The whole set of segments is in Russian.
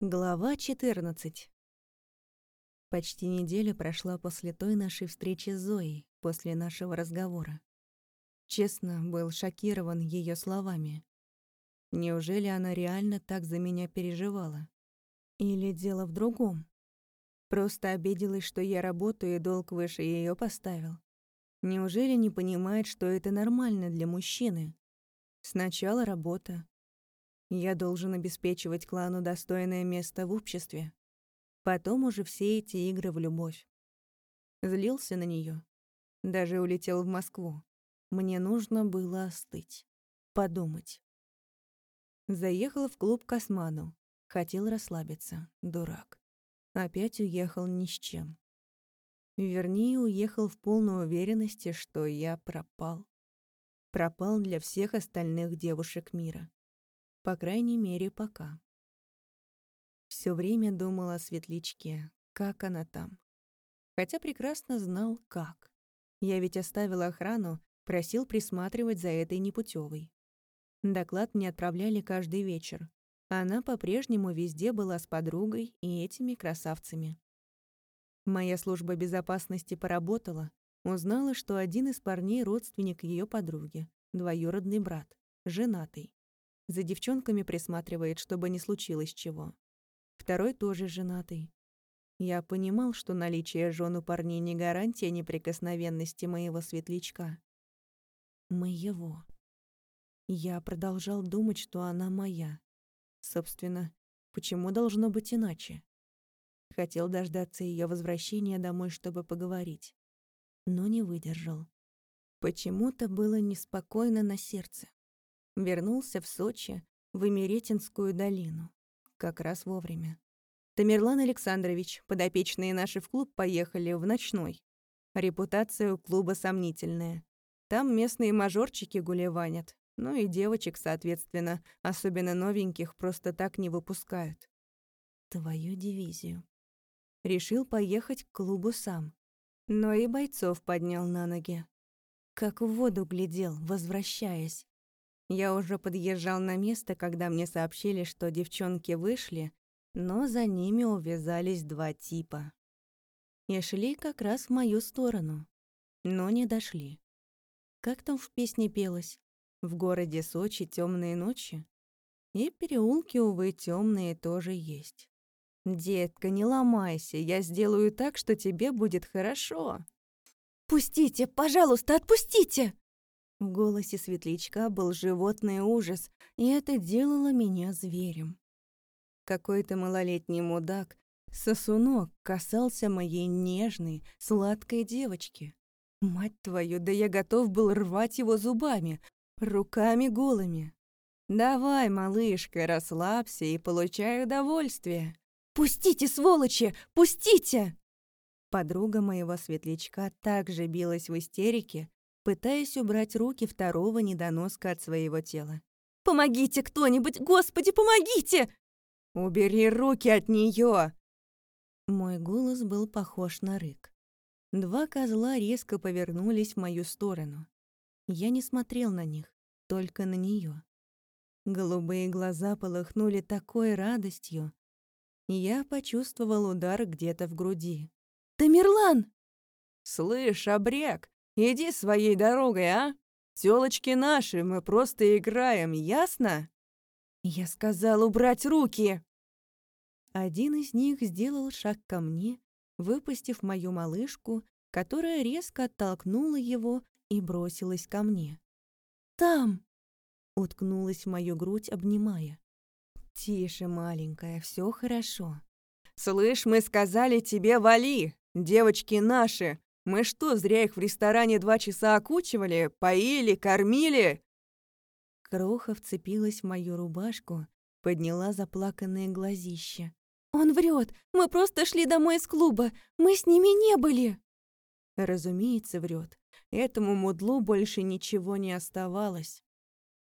Глава 14 Почти неделя прошла после той нашей встречи с Зоей, после нашего разговора. Честно, был шокирован ее словами. Неужели она реально так за меня переживала? Или дело в другом? Просто обиделась, что я работаю и долг выше ее поставил. Неужели не понимает, что это нормально для мужчины? Сначала работа, я должен обеспечивать клану достойное место в обществе. Потом уже все эти игры в любовь. Злился на нее. Даже улетел в Москву. Мне нужно было остыть. Подумать. Заехал в клуб к Осману. Хотел расслабиться. Дурак. Опять уехал ни с чем. Вернее, уехал в полной уверенности, что я пропал. Пропал для всех остальных девушек мира. По крайней мере, пока. Всё время думал о светлячке, как она там. Хотя прекрасно знал, как. Я ведь оставил охрану, просил присматривать за этой непутевой. Доклад мне отправляли каждый вечер. Она по-прежнему везде была с подругой и этими красавцами. Моя служба безопасности поработала, узнала, что один из парней — родственник ее подруги, двоюродный брат, женатый. За девчонками присматривает, чтобы не случилось чего. Второй тоже женатый. Я понимал, что наличие жен у парней не гарантия неприкосновенности моего светлячка. Моего. Я продолжал думать, что она моя. Собственно, почему должно быть иначе? Хотел дождаться ее возвращения домой, чтобы поговорить. Но не выдержал. Почему-то было неспокойно на сердце. Вернулся в Сочи, в Имеретинскую долину. Как раз вовремя. Тамерлан Александрович, подопечные наши в клуб поехали в ночной. Репутация у клуба сомнительная. Там местные мажорчики гулеванят. Ну и девочек, соответственно, особенно новеньких, просто так не выпускают. Твою дивизию. Решил поехать к клубу сам. Но и бойцов поднял на ноги. Как в воду глядел, возвращаясь. Я уже подъезжал на место, когда мне сообщили, что девчонки вышли, но за ними увязались два типа. И шли как раз в мою сторону, но не дошли. Как там в песне пелось? В городе Сочи темные ночи? И переулки, увы, темные тоже есть. «Детка, не ломайся, я сделаю так, что тебе будет хорошо». «Пустите, пожалуйста, отпустите!» В голосе светлячка был животный ужас, и это делало меня зверем. Какой-то малолетний мудак, сосунок, касался моей нежной, сладкой девочки. Мать твою, да я готов был рвать его зубами, руками голыми. «Давай, малышка, расслабься и получай удовольствие». «Пустите, сволочи! Пустите!» Подруга моего светлячка также билась в истерике, пытаясь убрать руки второго недоноска от своего тела. «Помогите кто-нибудь! Господи, помогите!» «Убери руки от нее!» Мой голос был похож на рык. Два козла резко повернулись в мою сторону. Я не смотрел на них, только на нее. Голубые глаза полыхнули такой радостью. Я почувствовал удар где-то в груди. «Тамерлан!» «Слышь, обрек, Иди своей дорогой, а? Тёлочки наши, мы просто играем, ясно?» Я сказал убрать руки. Один из них сделал шаг ко мне, выпустив мою малышку, которая резко оттолкнула его и бросилась ко мне. «Там!» — уткнулась в мою грудь, обнимая. «Тише, маленькая, все хорошо». «Слышь, мы сказали тебе вали! Девочки наши! Мы что, зря их в ресторане два часа окучивали, поили, кормили?» Кроха вцепилась в мою рубашку, подняла заплаканные глазища. «Он врет! Мы просто шли домой из клуба! Мы с ними не были!» Разумеется, врет. Этому мудлу больше ничего не оставалось.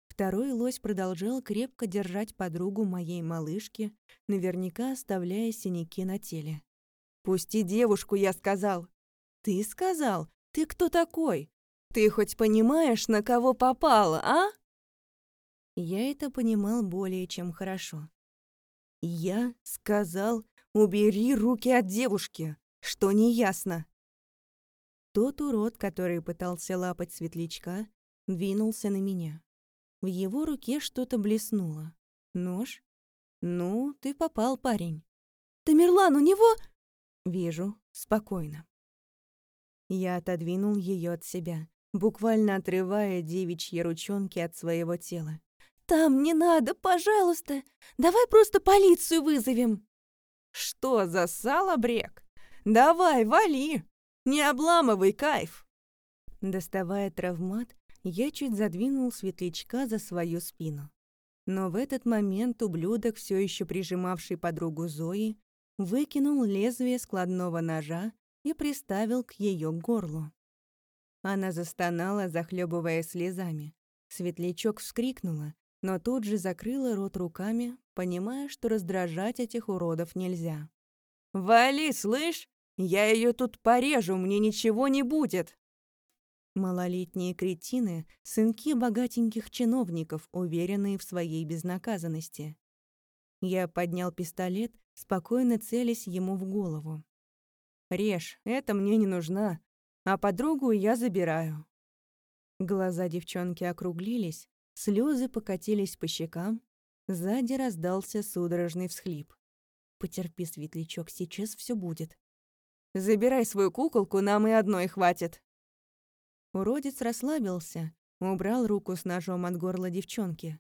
Второй лось продолжал крепко держать подругу моей малышки, наверняка оставляя синяки на теле. «Пусти девушку, я сказал!» «Ты сказал? Ты кто такой? Ты хоть понимаешь, на кого попала, а?» Я это понимал более чем хорошо. Я сказал, убери руки от девушки, что неясно. Тот урод, который пытался лапать светлячка, двинулся на меня. В его руке что-то блеснуло. Нож? Ну, ты попал, парень. Тамерлан, у него... Вижу, спокойно. Я отодвинул ее от себя, буквально отрывая девичьи ручонки от своего тела. «Там не надо, пожалуйста! Давай просто полицию вызовем!» «Что за салобрек? Давай, вали! Не обламывай кайф!» Доставая травмат, я чуть задвинул светлячка за свою спину. Но в этот момент ублюдок, все еще прижимавший подругу Зои, выкинул лезвие складного ножа и приставил к ее горлу. Она застонала, захлебывая слезами. Светлячок вскрикнула, но тут же закрыла рот руками, понимая, что раздражать этих уродов нельзя. «Вали, слышь! Я ее тут порежу, мне ничего не будет!» Малолетние кретины — сынки богатеньких чиновников, уверенные в своей безнаказанности. Я поднял пистолет, спокойно целясь ему в голову. «Режь, это мне не нужна, а подругу я забираю». Глаза девчонки округлились, слезы покатились по щекам, сзади раздался судорожный всхлип. «Потерпи, светлячок, сейчас все будет». «Забирай свою куколку, нам и одной хватит». Уродец расслабился, убрал руку с ножом от горла девчонки.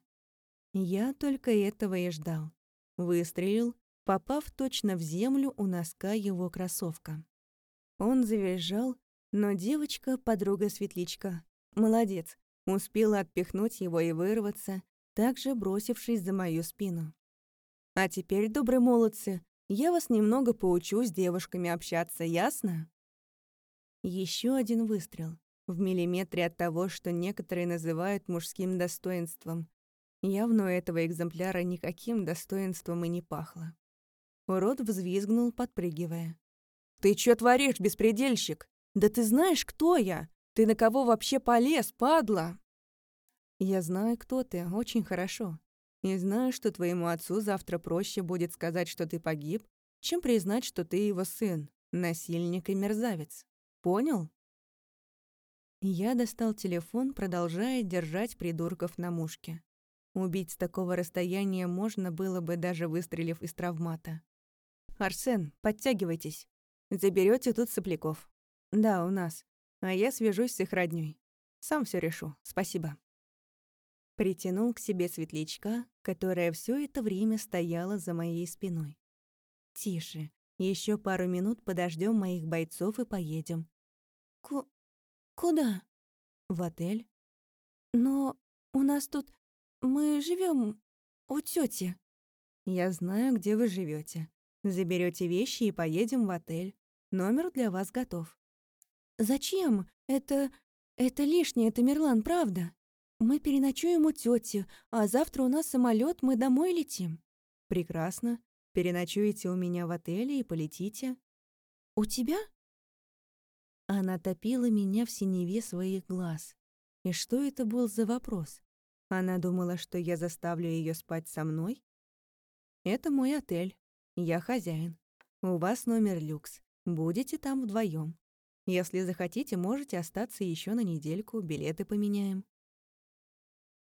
Я только этого и ждал. Выстрелил, попав точно в землю у носка его кроссовка. Он завизжал, но девочка, подруга Светличка, молодец, успела отпихнуть его и вырваться, также бросившись за мою спину. «А теперь, добрые молодцы, я вас немного поучу с девушками общаться, ясно?» Еще один выстрел, в миллиметре от того, что некоторые называют мужским достоинством. Явно у этого экземпляра никаким достоинством и не пахло. Урод взвизгнул, подпрыгивая. «Ты чё творишь, беспредельщик? Да ты знаешь, кто я? Ты на кого вообще полез, падла?» «Я знаю, кто ты, очень хорошо. И знаю, что твоему отцу завтра проще будет сказать, что ты погиб, чем признать, что ты его сын, насильник и мерзавец. Понял?» Я достал телефон, продолжая держать придурков на мушке. Убить с такого расстояния можно было бы, даже выстрелив из травмата. «Арсен, подтягивайтесь. Заберете тут сопляков». «Да, у нас. А я свяжусь с их роднёй. Сам все решу. Спасибо». Притянул к себе светлячка, которая все это время стояла за моей спиной. «Тише. Еще пару минут подождем моих бойцов и поедем». «Ку... куда?» «В отель». «Но у нас тут мы живем у тети. Я знаю, где вы живете. Заберете вещи и поедем в отель. Номер для вас готов. Зачем? Это... это лишнее, это Мирлан, правда? Мы переночуем у тети, а завтра у нас самолет, мы домой летим. Прекрасно. Переночуете у меня в отеле и полетите. У тебя? Она топила меня в синеве своих глаз. И что это был за вопрос? Она думала, что я заставлю ее спать со мной? Это мой отель. Я хозяин. У вас номер люкс. Будете там вдвоем. Если захотите, можете остаться еще на недельку, билеты поменяем.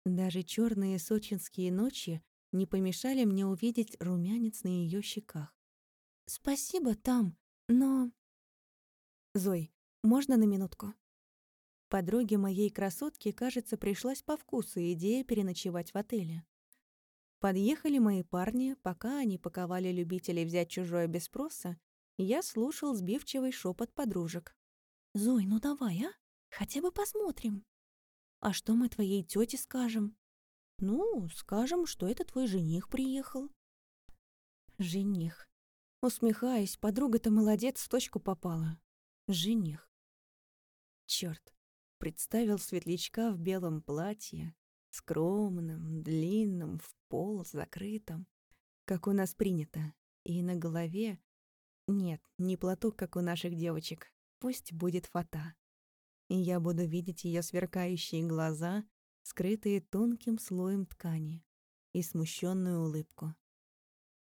Даже черные сочинские ночи не помешали мне увидеть румянец на ее щеках. «Спасибо, там, но...» «Зой, можно на минутку?» Подруге моей красотки, кажется, пришлась по вкусу идея переночевать в отеле. Подъехали мои парни, пока они паковали любителей взять чужое без спроса, я слушал сбивчивый шепот подружек. «Зой, ну давай, а? Хотя бы посмотрим». «А что мы твоей тете скажем?» «Ну, скажем, что это твой жених приехал». «Жених». Усмехаясь, подруга-то молодец, в точку попала. «Жених». Чёрт, представил светлячка в белом платье, скромном, длинном, в пол, закрытом, как у нас принято, и на голове... Нет, не платок, как у наших девочек, пусть будет фата. И я буду видеть ее сверкающие глаза, скрытые тонким слоем ткани, и смущенную улыбку.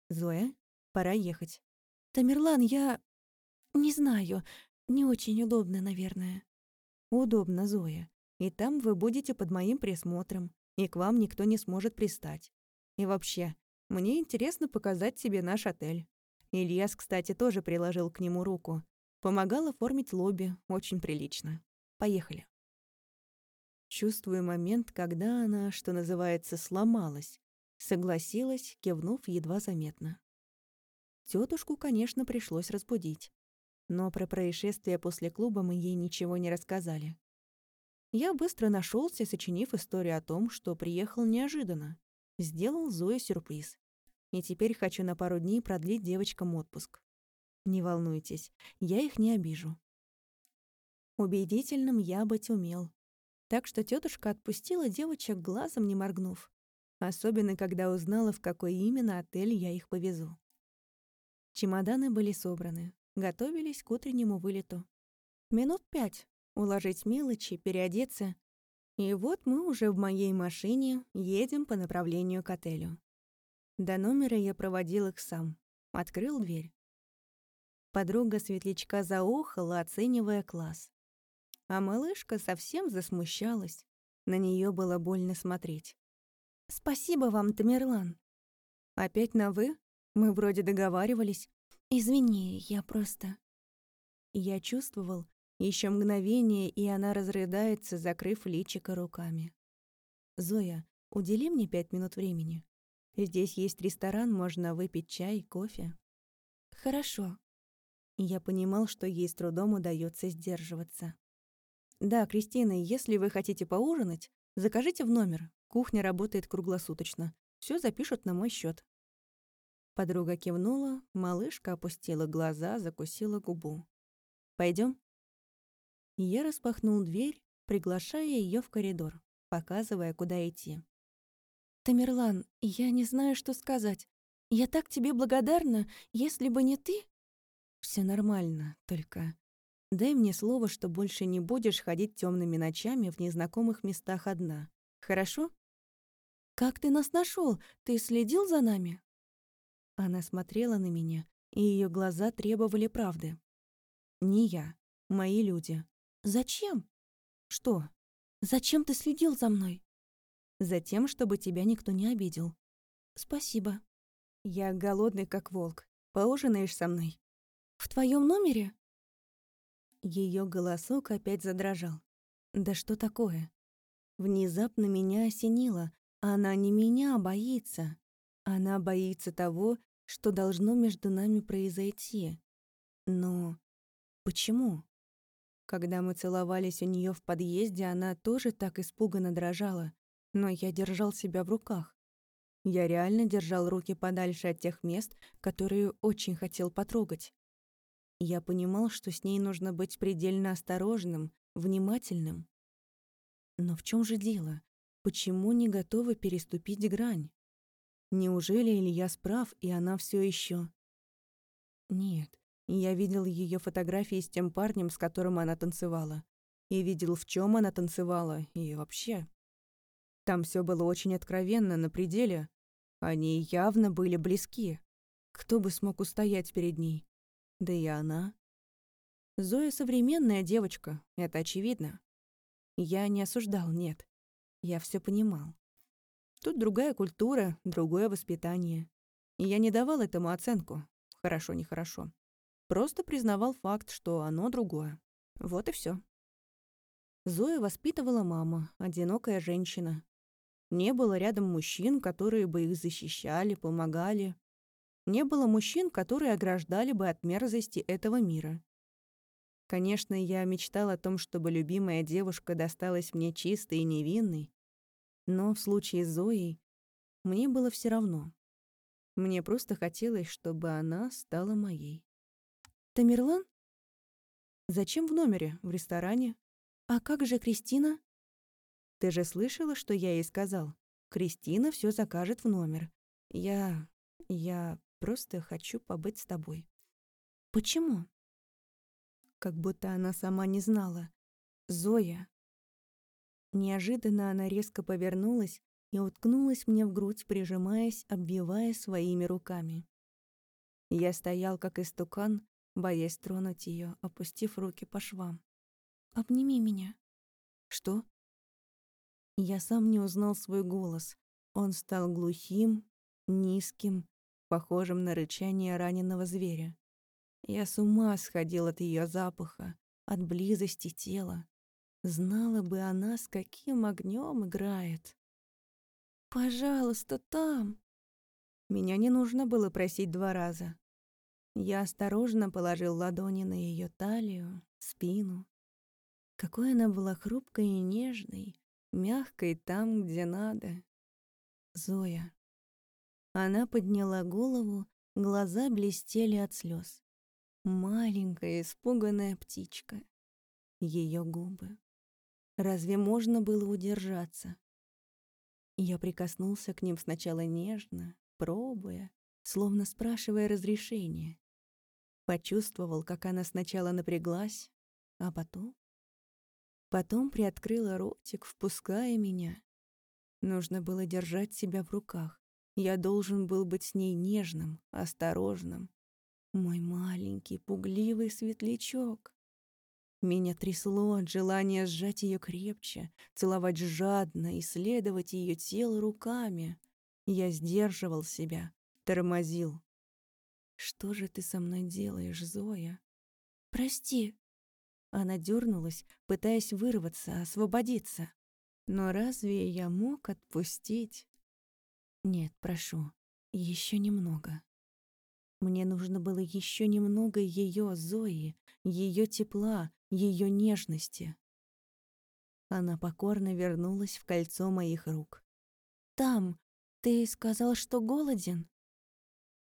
«Зоя, пора ехать». «Тамерлан, я... не знаю. Не очень удобно, наверное». «Удобно, Зоя. И там вы будете под моим присмотром, и к вам никто не сможет пристать. И вообще, мне интересно показать тебе наш отель. Ильяс, кстати, тоже приложил к нему руку. Помогал оформить лобби, очень прилично. Поехали. Чувствую момент, когда она, что называется, сломалась. Согласилась, кивнув едва заметно. Тетушку, конечно, пришлось разбудить. Но про происшествие после клуба мы ей ничего не рассказали. Я быстро нашелся, сочинив историю о том, что приехал неожиданно. Сделал Зое сюрприз. И теперь хочу на пару дней продлить девочкам отпуск. Не волнуйтесь, я их не обижу. Убедительным я быть умел. Так что тетушка отпустила девочек глазом не моргнув. Особенно, когда узнала, в какой именно отель я их повезу. Чемоданы были собраны, готовились к утреннему вылету. Минут пять уложить мелочи, переодеться. И вот мы уже в моей машине едем по направлению к отелю. До номера я проводил их сам. Открыл дверь. Подруга светлячка заохала, оценивая класс. А малышка совсем засмущалась. На нее было больно смотреть. «Спасибо вам, Тамерлан». «Опять на «вы»? Мы вроде договаривались». «Извини, я просто...» Я чувствовал, еще мгновение, и она разрыдается, закрыв личико руками. «Зоя, удели мне пять минут времени. Здесь есть ресторан, можно выпить чай, кофе. Хорошо. Я понимал, что ей с трудом удается сдерживаться. Да, Кристина, если вы хотите поужинать, закажите в номер. Кухня работает круглосуточно. Все запишут на мой счет. Подруга кивнула, малышка опустила глаза, закусила губу. Пойдем. Я распахнул дверь, приглашая ее в коридор, показывая, куда идти. «Тамерлан, я не знаю, что сказать. Я так тебе благодарна, если бы не ты...» Все нормально, только... Дай мне слово, что больше не будешь ходить темными ночами в незнакомых местах одна. Хорошо? Как ты нас нашел? Ты следил за нами? Она смотрела на меня, и ее глаза требовали правды. Не я, мои люди. Зачем? Что? Зачем ты следил за мной? Затем, чтобы тебя никто не обидел. Спасибо. Я голодный, как волк. Поужинаешь со мной? В твоем номере? Ее голосок опять задрожал. Да что такое? Внезапно меня осенило. Она не меня боится. Она боится того, что должно между нами произойти. Но почему? Когда мы целовались у нее в подъезде, она тоже так испуганно дрожала но я держал себя в руках. Я реально держал руки подальше от тех мест, которые очень хотел потрогать. Я понимал, что с ней нужно быть предельно осторожным, внимательным. Но в чем же дело? Почему не готова переступить грань? Неужели Илья справ, и она все еще? Нет, я видел ее фотографии с тем парнем, с которым она танцевала. И видел, в чем она танцевала, и вообще. Там все было очень откровенно, на пределе. Они явно были близки. Кто бы смог устоять перед ней? Да и она. Зоя современная девочка, это очевидно. Я не осуждал, нет. Я все понимал. Тут другая культура, другое воспитание. И я не давал этому оценку. Хорошо, нехорошо. Просто признавал факт, что оно другое. Вот и все. Зоя воспитывала мама, одинокая женщина, не было рядом мужчин, которые бы их защищали, помогали. Не было мужчин, которые ограждали бы от мерзости этого мира. Конечно, я мечтал о том, чтобы любимая девушка досталась мне чистой и невинной, но в случае с Зоей мне было все равно. Мне просто хотелось, чтобы она стала моей. «Тамерлан? Зачем в номере, в ресторане? А как же Кристина?» Ты же слышала, что я ей сказал? Кристина все закажет в номер. Я... я просто хочу побыть с тобой. Почему? Как будто она сама не знала. Зоя. Неожиданно она резко повернулась и уткнулась мне в грудь, прижимаясь, обвивая своими руками. Я стоял как истукан, боясь тронуть ее, опустив руки по швам. «Обними меня». «Что?» Я сам не узнал свой голос. Он стал глухим, низким, похожим на рычание раненого зверя. Я с ума сходил от ее запаха, от близости тела. Знала бы она, с каким огнем играет. «Пожалуйста, там!» Меня не нужно было просить два раза. Я осторожно положил ладони на ее талию, спину. Какой она была хрупкой и нежной, мягкой там, где надо. Зоя. Она подняла голову, глаза блестели от слез. Маленькая испуганная птичка. Ее губы. Разве можно было удержаться? Я прикоснулся к ним сначала нежно, пробуя, словно спрашивая разрешения. Почувствовал, как она сначала напряглась, а потом... Потом приоткрыла ротик, впуская меня. Нужно было держать себя в руках. Я должен был быть с ней нежным, осторожным. Мой маленький, пугливый светлячок. Меня трясло от желания сжать ее крепче, целовать жадно, исследовать ее тело руками. Я сдерживал себя, тормозил. «Что же ты со мной делаешь, Зоя?» «Прости». Она дернулась, пытаясь вырваться, освободиться. Но разве я мог отпустить? Нет, прошу, еще немного. Мне нужно было еще немного ее, Зои, ее тепла, ее нежности. Она покорно вернулась в кольцо моих рук. «Там, ты сказал, что голоден?»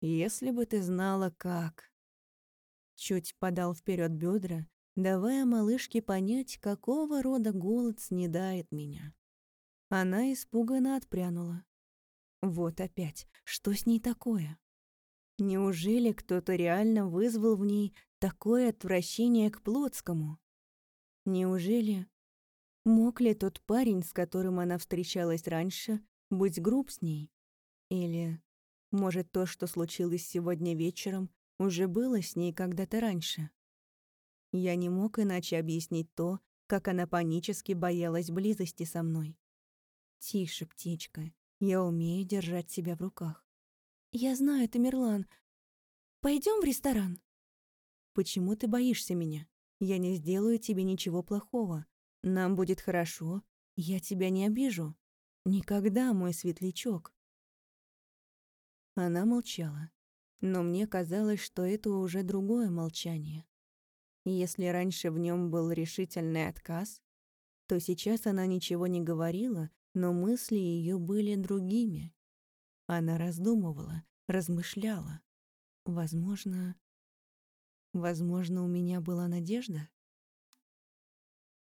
«Если бы ты знала, как...» Чуть подал вперед бедра, давая малышке понять, какого рода голод снедает меня. Она испуганно отпрянула. Вот опять, что с ней такое? Неужели кто-то реально вызвал в ней такое отвращение к Плотскому? Неужели... Мог ли тот парень, с которым она встречалась раньше, быть груб с ней? Или, может, то, что случилось сегодня вечером, уже было с ней когда-то раньше? Я не мог иначе объяснить то, как она панически боялась близости со мной. «Тише, птичка, я умею держать себя в руках. Я знаю, Тамерлан. Пойдем в ресторан. Почему ты боишься меня? Я не сделаю тебе ничего плохого. Нам будет хорошо. Я тебя не обижу. Никогда, мой светлячок. Она молчала. Но мне казалось, что это уже другое молчание. Если раньше в нем был решительный отказ, то сейчас она ничего не говорила, но мысли ее были другими. Она раздумывала, размышляла. Возможно... Возможно, у меня была надежда?